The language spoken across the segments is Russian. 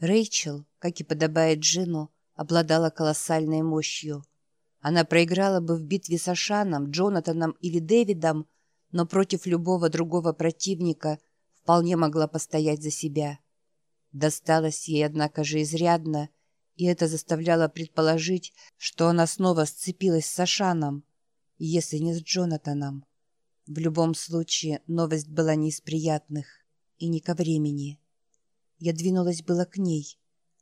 Рэйчел, как и подобает Джину, обладала колоссальной мощью. Она проиграла бы в битве с Ашаном, Джонатаном или Дэвидом, но против любого другого противника вполне могла постоять за себя. Досталось ей, однако же, изрядно, и это заставляло предположить, что она снова сцепилась с Ашаном, если не с Джонатаном. В любом случае, новость была не из приятных и не ко времени. Я двинулась было к ней.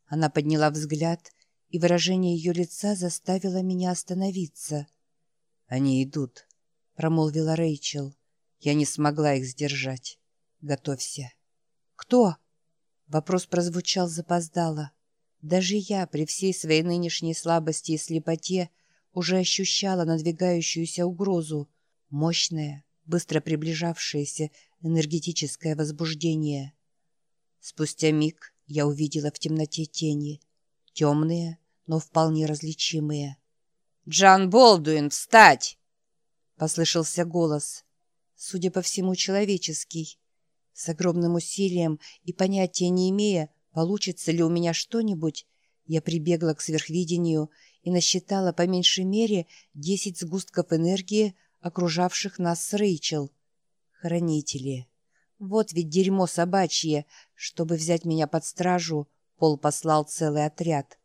Она подняла взгляд, и выражение ее лица заставило меня остановиться. «Они идут», — промолвила Рэйчел. «Я не смогла их сдержать. Готовься». «Кто?» Вопрос прозвучал запоздало. Даже я, при всей своей нынешней слабости и слепоте, уже ощущала надвигающуюся угрозу. Мощное, быстро приближавшееся энергетическое возбуждение. Спустя миг я увидела в темноте тени. Темные, но вполне различимые. «Джан Болдуин, встать!» Послышался голос. Судя по всему, человеческий. С огромным усилием и понятия не имея, получится ли у меня что-нибудь, я прибегла к сверхвидению и насчитала по меньшей мере десять сгустков энергии, окружавших нас с Рэйчел. Хранители. Вот ведь дерьмо собачье. Чтобы взять меня под стражу, Пол послал целый отряд.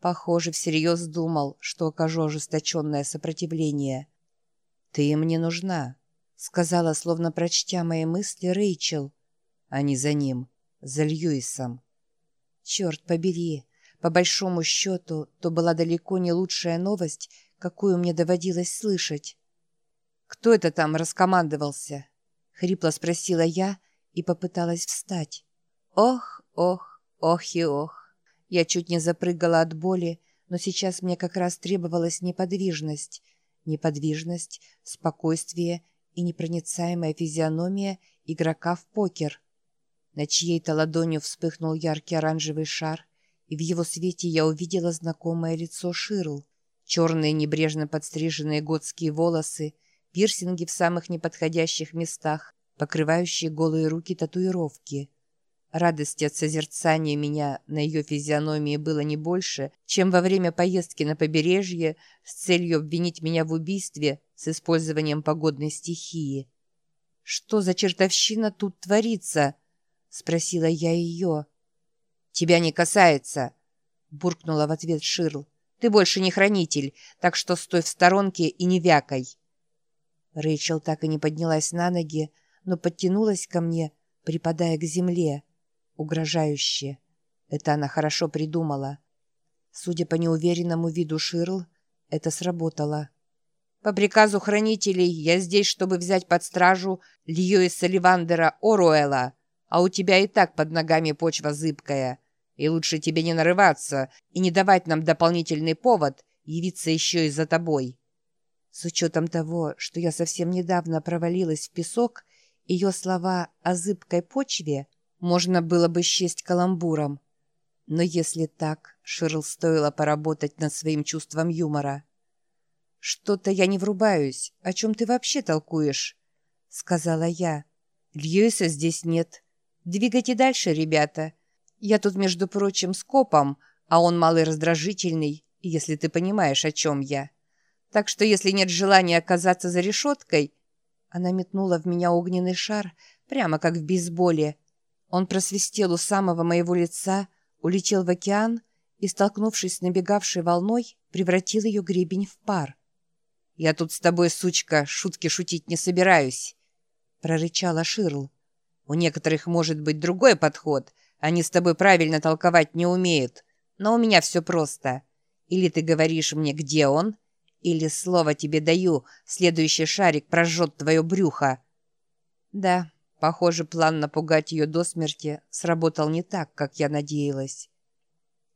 Похоже, всерьез думал, что окажу ожесточенное сопротивление. «Ты мне нужна», — сказала, словно прочтя мои мысли, Рэйчел. Они за ним, за Льюисом. Черт побери, по большому счету, то была далеко не лучшая новость, какую мне доводилось слышать. «Кто это там раскомандовался?» — хрипло спросила я, — и попыталась встать. Ох, ох, ох и ох. Я чуть не запрыгала от боли, но сейчас мне как раз требовалась неподвижность. Неподвижность, спокойствие и непроницаемая физиономия игрока в покер. На чьей-то ладонью вспыхнул яркий оранжевый шар, и в его свете я увидела знакомое лицо Ширл. Черные небрежно подстриженные готские волосы, пирсинги в самых неподходящих местах, покрывающие голые руки татуировки. Радости от созерцания меня на ее физиономии было не больше, чем во время поездки на побережье с целью обвинить меня в убийстве с использованием погодной стихии. «Что за чертовщина тут творится?» — спросила я ее. «Тебя не касается», — буркнула в ответ Ширл. «Ты больше не хранитель, так что стой в сторонке и не вякай». Рэйчел так и не поднялась на ноги, но подтянулась ко мне, припадая к земле, угрожающе. Это она хорошо придумала. Судя по неуверенному виду Ширл, это сработало. «По приказу хранителей я здесь, чтобы взять под стражу Льюиса Ливандера Оруэлла, а у тебя и так под ногами почва зыбкая, и лучше тебе не нарываться и не давать нам дополнительный повод явиться еще и за тобой». С учетом того, что я совсем недавно провалилась в песок ее слова о зыбкой почве можно было бы счесть каламбуром. Но если так, Ширл стоило поработать над своим чувством юмора. «Что-то я не врубаюсь. О чем ты вообще толкуешь?» — сказала я. «Льюиса здесь нет. Двигайте дальше, ребята. Я тут, между прочим, с копом, а он малый раздражительный, если ты понимаешь, о чем я. Так что если нет желания оказаться за решеткой, она метнула в меня огненный шар, прямо как в бейсболе. Он просвистел у самого моего лица, улетел в океан и, столкнувшись с набегавшей волной, превратил ее гребень в пар. «Я тут с тобой, сучка, шутки шутить не собираюсь», — прорычала Ширл. «У некоторых может быть другой подход. Они с тобой правильно толковать не умеют. Но у меня все просто. Или ты говоришь мне, где он, или, слово тебе даю, следующий шарик прожжет твое брюхо. Да, похоже, план напугать ее до смерти сработал не так, как я надеялась.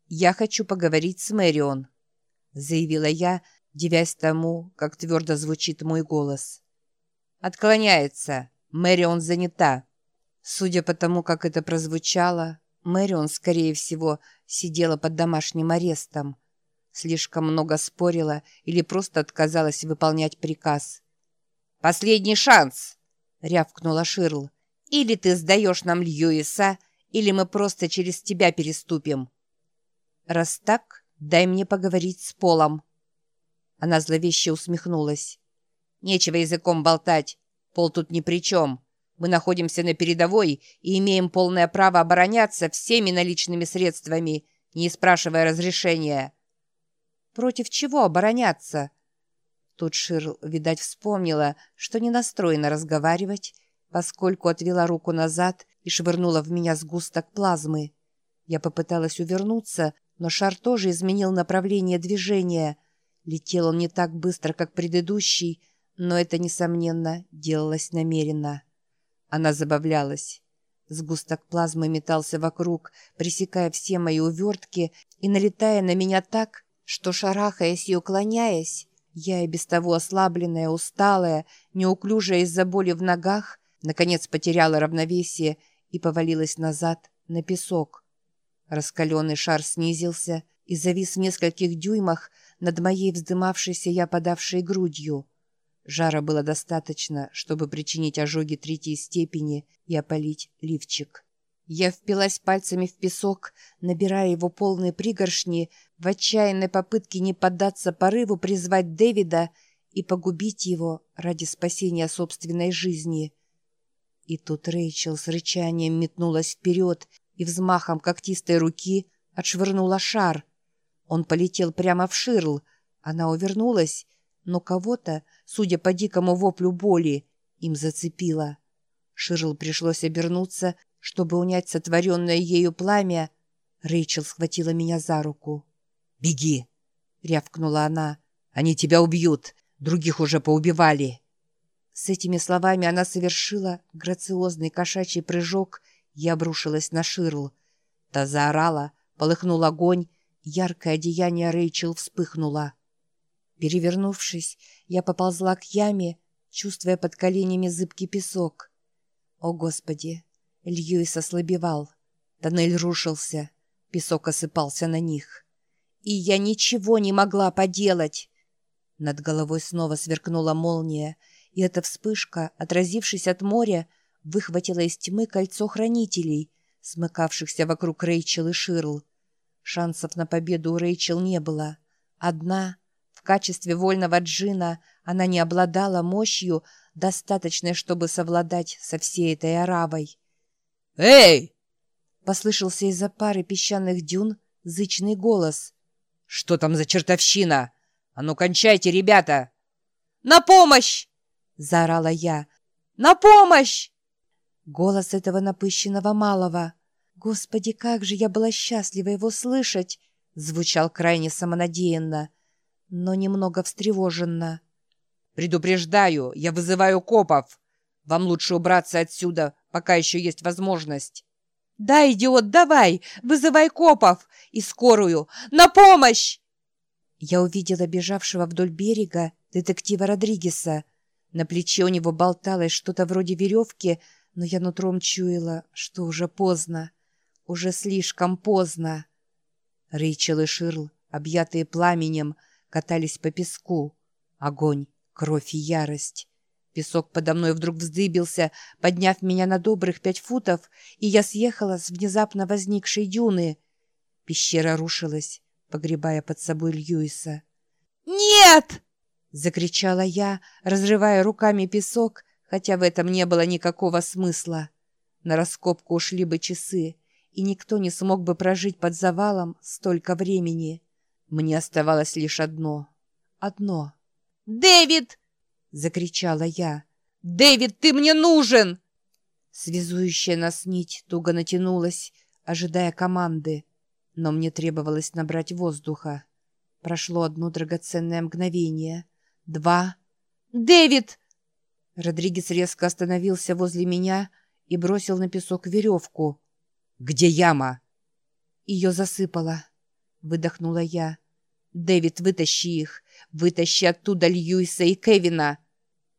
«Я хочу поговорить с Мэрион», — заявила я, девясь тому, как твердо звучит мой голос. «Отклоняется. Мэрион занята». Судя по тому, как это прозвучало, Мэрион, скорее всего, сидела под домашним арестом — Слишком много спорила или просто отказалась выполнять приказ. «Последний шанс!» — рявкнула Ширл. «Или ты сдаешь нам Льюиса, или мы просто через тебя переступим. Раз так, дай мне поговорить с Полом». Она зловеще усмехнулась. «Нечего языком болтать. Пол тут ни при чем. Мы находимся на передовой и имеем полное право обороняться всеми наличными средствами, не спрашивая разрешения». «Против чего обороняться?» Тут Ширл, видать, вспомнила, что не настроена разговаривать, поскольку отвела руку назад и швырнула в меня сгусток плазмы. Я попыталась увернуться, но шар тоже изменил направление движения. Летел он не так быстро, как предыдущий, но это, несомненно, делалось намеренно. Она забавлялась. Сгусток плазмы метался вокруг, пресекая все мои увертки и налетая на меня так, что, шарахаясь и уклоняясь, я и без того ослабленная, усталая, неуклюжая из-за боли в ногах, наконец потеряла равновесие и повалилась назад на песок. Раскаленный шар снизился и завис в нескольких дюймах над моей вздымавшейся я подавшей грудью. Жара было достаточно, чтобы причинить ожоги третьей степени и опалить лифчик. Я впилась пальцами в песок, набирая его полные пригоршни, в отчаянной попытке не поддаться порыву призвать Дэвида и погубить его ради спасения собственной жизни. И тут Рэйчел с рычанием метнулась вперед и взмахом когтистой руки отшвырнула шар. Он полетел прямо в Ширл. Она увернулась, но кого-то, судя по дикому воплю боли, им зацепило. Ширл пришлось обернуться, чтобы унять сотворенное ею пламя. Рэйчел схватила меня за руку. «Беги!» — рявкнула она. «Они тебя убьют! Других уже поубивали!» С этими словами она совершила грациозный кошачий прыжок и обрушилась на Ширл. Та заорала, полыхнул огонь, яркое одеяние Рэйчел вспыхнуло. Перевернувшись, я поползла к яме, чувствуя под коленями зыбкий песок. О, Господи! Льюис ослабевал. Тоннель рушился, песок осыпался на них. И я ничего не могла поделать. Над головой снова сверкнула молния, и эта вспышка, отразившись от моря, выхватила из тьмы кольцо хранителей, смыкавшихся вокруг Рэйчел и Ширл. Шансов на победу у Рэйчел не было. Одна, в качестве вольного джина, она не обладала мощью, достаточной, чтобы совладать со всей этой оравой. «Эй!» — послышался из-за пары песчаных дюн зычный голос. «Что там за чертовщина? А ну, кончайте, ребята!» «На помощь!» заорала я. «На помощь!» Голос этого напыщенного малого. Господи, как же я была счастлива его слышать! Звучал крайне самонадеянно, но немного встревоженно. «Предупреждаю, я вызываю копов. Вам лучше убраться отсюда, пока еще есть возможность». «Да, идиот, давай! Вызывай копов! И скорую! На помощь!» Я увидела бежавшего вдоль берега детектива Родригеса. На плече у него болталось что-то вроде веревки, но я нутром чуяла, что уже поздно. Уже слишком поздно. Рэйчел и Ширл, объятые пламенем, катались по песку. Огонь, кровь и ярость. Песок подо мной вдруг вздыбился, подняв меня на добрых пять футов, и я съехала с внезапно возникшей дюны. Пещера рушилась, погребая под собой Льюиса. «Нет!» — закричала я, разрывая руками песок, хотя в этом не было никакого смысла. На раскопку ушли бы часы, и никто не смог бы прожить под завалом столько времени. Мне оставалось лишь одно. Одно. «Дэвид!» — закричала я. «Дэвид, ты мне нужен!» Связующая нас нить туго натянулась, ожидая команды, но мне требовалось набрать воздуха. Прошло одно драгоценное мгновение — два. «Дэвид!» Родригес резко остановился возле меня и бросил на песок веревку. «Где яма?» Ее засыпало. Выдохнула я. «Дэвид, вытащи их! Вытащи оттуда Льюиса и Кевина!»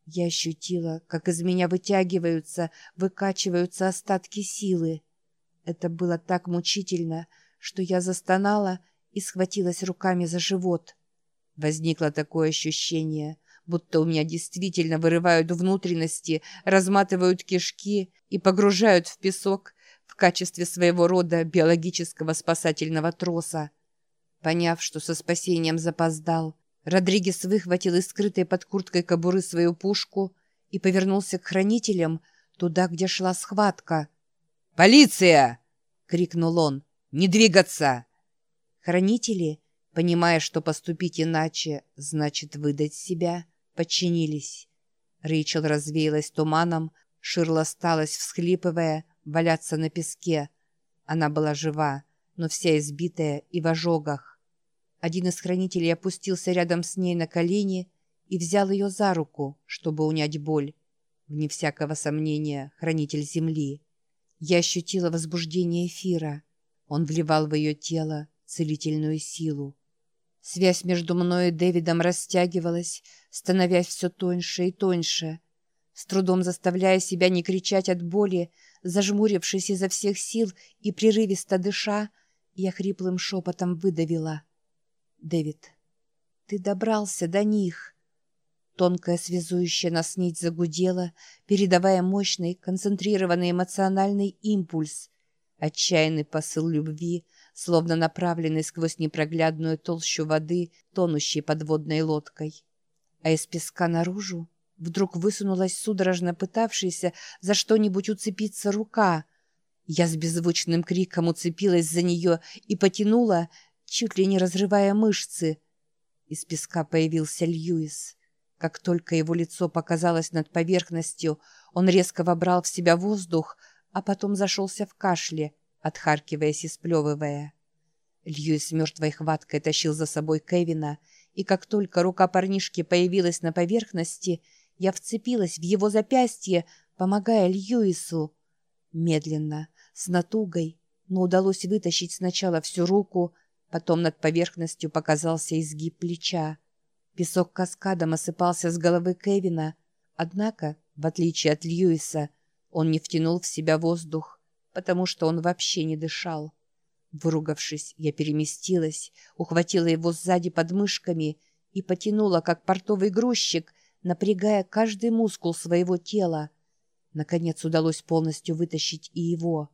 Я ощутила, как из меня вытягиваются, выкачиваются остатки силы. Это было так мучительно, что я застонала и схватилась руками за живот. Возникло такое ощущение, будто у меня действительно вырывают внутренности, разматывают кишки и погружают в песок, в качестве своего рода биологического спасательного троса. Поняв, что со спасением запоздал, Родригес выхватил из скрытой под курткой кобуры свою пушку и повернулся к хранителям туда, где шла схватка. «Полиция!» — крикнул он. «Не двигаться!» Хранители, понимая, что поступить иначе значит выдать себя, подчинились. Рэйчел развеялась туманом, Ширла осталась, всхлипывая, валяться на песке. Она была жива, но вся избитая и в ожогах. Один из хранителей опустился рядом с ней на колени и взял ее за руку, чтобы унять боль. Вне всякого сомнения, хранитель земли. Я ощутила возбуждение эфира. Он вливал в ее тело целительную силу. Связь между мной и Дэвидом растягивалась, становясь все тоньше и тоньше. С трудом заставляя себя не кричать от боли, зажмурившись изо всех сил и прерывисто дыша, я хриплым шепотом выдавила. «Дэвид, ты добрался до них!» Тонкая связующая нас нить загудела, передавая мощный, концентрированный эмоциональный импульс, отчаянный посыл любви, словно направленный сквозь непроглядную толщу воды, тонущей подводной лодкой. А из песка наружу вдруг высунулась судорожно пытавшаяся за что-нибудь уцепиться рука. Я с беззвучным криком уцепилась за нее и потянула, чуть ли не разрывая мышцы. Из песка появился Льюис. Как только его лицо показалось над поверхностью, он резко вобрал в себя воздух, а потом зашелся в кашле, отхаркиваясь и сплевывая. Льюис мертвой хваткой тащил за собой Кевина, и как только рука парнишки появилась на поверхности, я вцепилась в его запястье, помогая Льюису. Медленно, с натугой, но удалось вытащить сначала всю руку, потом над поверхностью показался изгиб плеча. Песок каскадом осыпался с головы Кевина, однако, в отличие от Льюиса, он не втянул в себя воздух, потому что он вообще не дышал. Выругавшись, я переместилась, ухватила его сзади подмышками и потянула, как портовый грузчик, напрягая каждый мускул своего тела. Наконец удалось полностью вытащить и его.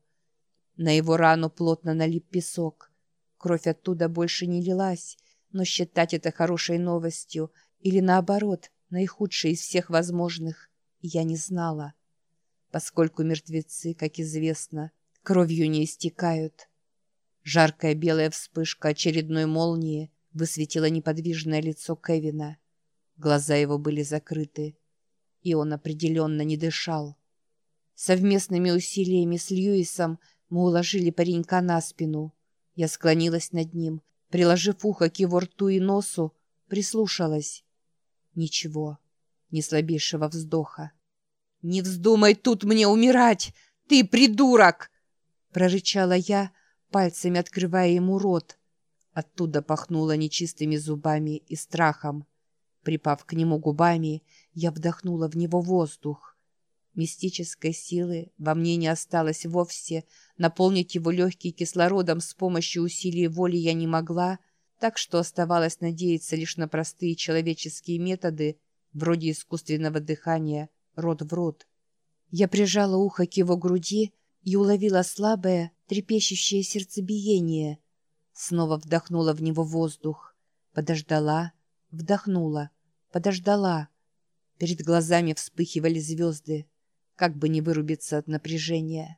На его рану плотно налип песок. Кровь оттуда больше не лилась, но считать это хорошей новостью или, наоборот, наихудшей из всех возможных, я не знала. Поскольку мертвецы, как известно, кровью не истекают. Жаркая белая вспышка очередной молнии высветила неподвижное лицо Кевина. Глаза его были закрыты, и он определенно не дышал. Совместными усилиями с Льюисом мы уложили паренька на спину. Я склонилась над ним, приложив ухо к его рту и носу, прислушалась. Ничего, ни слабейшего вздоха. «Не вздумай тут мне умирать! Ты придурок!» Прорычала я, пальцами открывая ему рот. Оттуда пахнуло нечистыми зубами и страхом. Припав к нему губами, я вдохнула в него воздух. Мистической силы во мне не осталось вовсе, наполнить его легкий кислородом с помощью усилий воли я не могла, так что оставалось надеяться лишь на простые человеческие методы, вроде искусственного дыхания, рот в рот. Я прижала ухо к его груди и уловила слабое, трепещущее сердцебиение. Снова вдохнула в него воздух. Подождала, вдохнула, подождала. Перед глазами вспыхивали звезды как бы не вырубиться от напряжения.